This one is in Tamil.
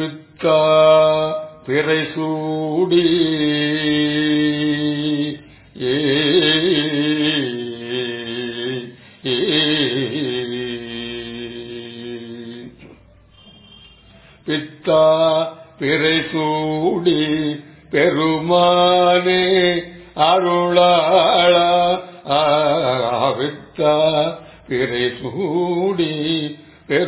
பித்தா பிறை சூடி ஏ ஏ. பித்தா பிறை சூடி பெருமானே அருளாளா ஆவித்தா பித்தா பிறை சூடி